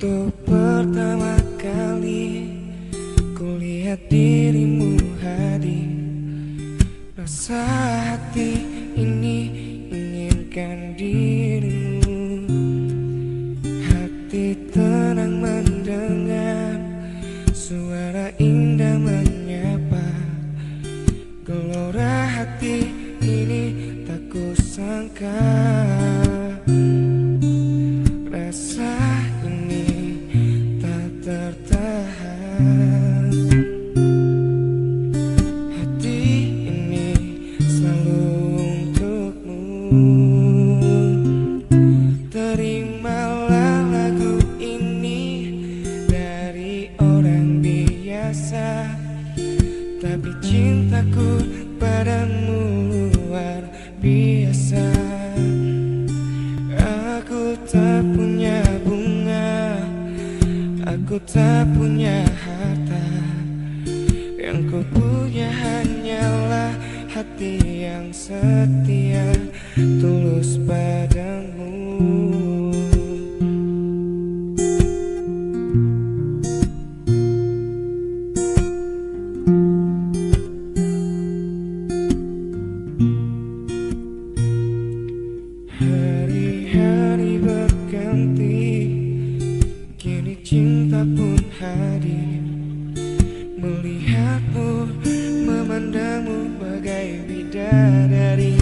Untuk pertama kali Kulihat dirimu hadir. Rasa hati ini inginkan dirimu. Hati tenang mendengar Suara indah menyapa. Gelora hati ini tak kusangka Terimalah lagu ini dari orang biasa. Tapi cintaku padamu luar biasa. Aku tak punya bunga Aku tak punya harta. Yang ku punya hanyalah hati yang setia Tulus padamu pun hadir Melihatmu, memandangmu bagai bidadari.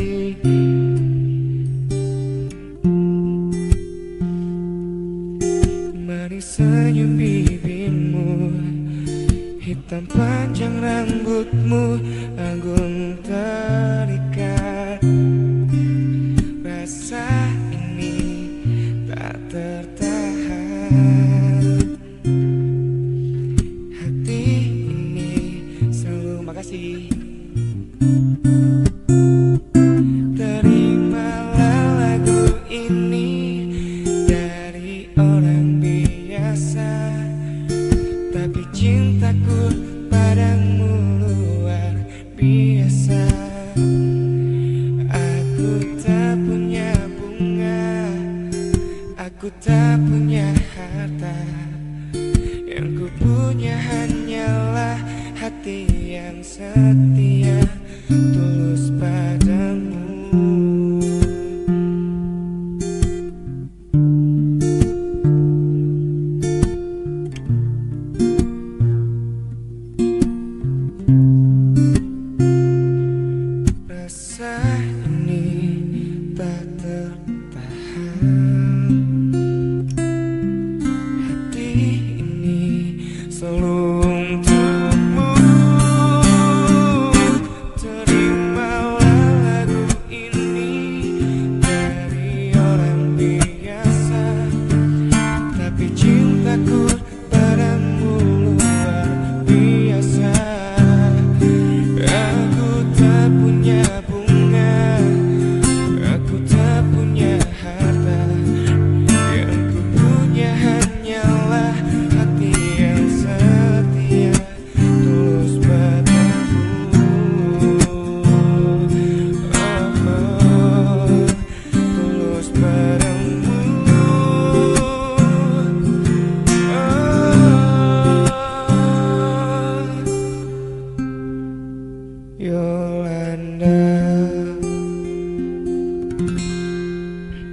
Manis senyum bibirmu Hitam panjang rambutmu Agung selalu makasih Terimalah lagu ini dari orang biasa Tapi cintaku padamu luar biasa. Aku tak punya bunga Aku tak punya harta. Yang ku punya hanyalah yang setia